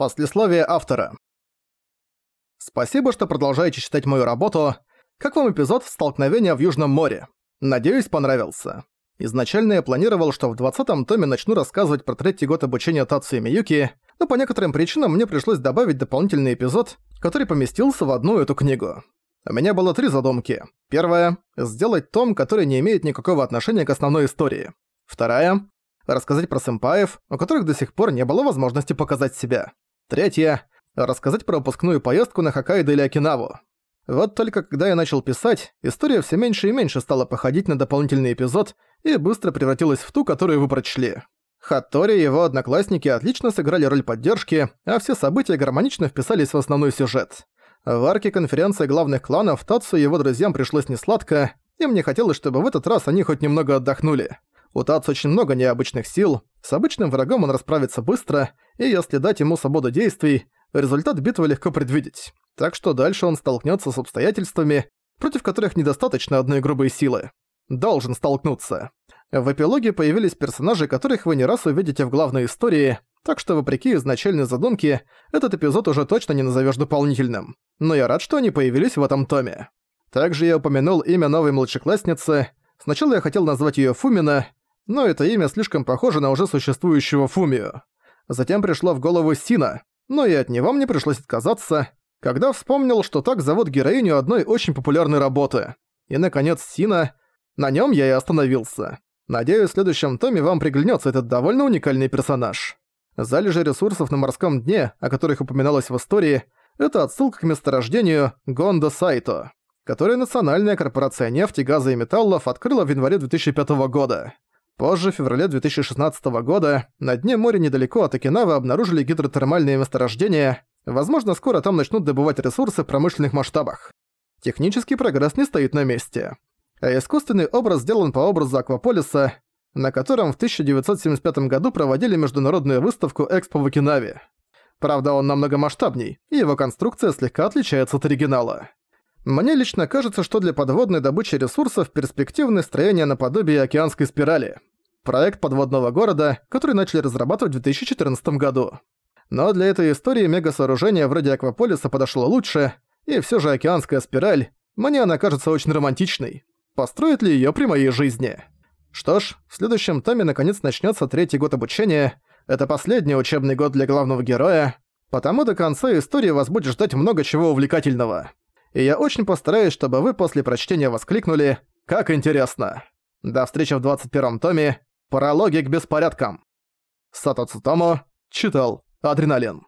Послесловие автора. Спасибо, что продолжаете читать мою работу. Как вам эпизод «Столкновение в Южном море»? Надеюсь, понравился. Изначально я планировал, что в 20-м томе начну рассказывать про третий год обучения Тацу Миюки, но по некоторым причинам мне пришлось добавить дополнительный эпизод, который поместился в одну эту книгу. У меня было три задумки. Первая — сделать том, который не имеет никакого отношения к основной истории. Вторая — рассказать про сэмпаев, у которых до сих пор не было возможности показать себя. Третья — рассказать про выпускную поездку на Хоккайдо или Окинаву. Вот только когда я начал писать, история все меньше и меньше стала походить на дополнительный эпизод и быстро превратилась в ту, которую вы прочли. Хаттори и его одноклассники отлично сыграли роль поддержки, а все события гармонично вписались в основной сюжет. В арке конференции главных кланов Тацу и его друзьям пришлось несладко, и мне хотелось, чтобы в этот раз они хоть немного отдохнули. У Тацу очень много необычных сил, с обычным врагом он расправится быстро, и если дать ему свободу действий, результат битвы легко предвидеть. Так что дальше он столкнется с обстоятельствами, против которых недостаточно одной грубой силы. Должен столкнуться. В эпилоге появились персонажи, которых вы не раз увидите в главной истории, так что вопреки изначальной задумке, этот эпизод уже точно не назовешь дополнительным. Но я рад, что они появились в этом томе. Также я упомянул имя новой младшеклассницы. Сначала я хотел назвать ее Фумина, но это имя слишком похоже на уже существующего Фумию. Затем пришло в голову Сина, но и от него мне пришлось отказаться, когда вспомнил, что так зовут героиню одной очень популярной работы. И, наконец, Сина. На нем я и остановился. Надеюсь, в следующем томе вам приглянется этот довольно уникальный персонаж. Залежи ресурсов на морском дне, о которых упоминалось в истории, это отсылка к месторождению Гондо Сайто, которое Национальная корпорация нефти, газа и металлов открыла в январе 2005 года. Позже, в феврале 2016 года, на дне моря недалеко от Окинавы обнаружили гидротермальные месторождения. Возможно, скоро там начнут добывать ресурсы в промышленных масштабах. Технический прогресс не стоит на месте. А искусственный образ сделан по образу Акваполиса, на котором в 1975 году проводили международную выставку Экспо в Окинаве. Правда, он намного масштабней, и его конструкция слегка отличается от оригинала. Мне лично кажется, что для подводной добычи ресурсов перспективное строение наподобие океанской спирали проект подводного города, который начали разрабатывать в 2014 году. Но для этой истории мега-сооружение вроде Акваполиса подошло лучше, и все же океанская спираль, мне она кажется очень романтичной. Построит ли ее при моей жизни? Что ж, в следующем томе наконец начнется третий год обучения. Это последний учебный год для главного героя, потому до конца истории вас будет ждать много чего увлекательного. И я очень постараюсь, чтобы вы после прочтения воскликнули «Как интересно!». До встречи в 21 томе. Прологи к беспорядкам. Сато Цутомо читал Адреналин.